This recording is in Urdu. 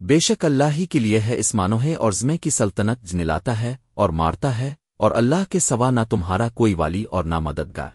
بے شک اللہ ہی کے لیے ہے اس مانوہے اور زمے کی سلطنت جنلاتا ہے اور مارتا ہے اور اللہ کے سوا نہ تمہارا کوئی والی اور نہ مددگار۔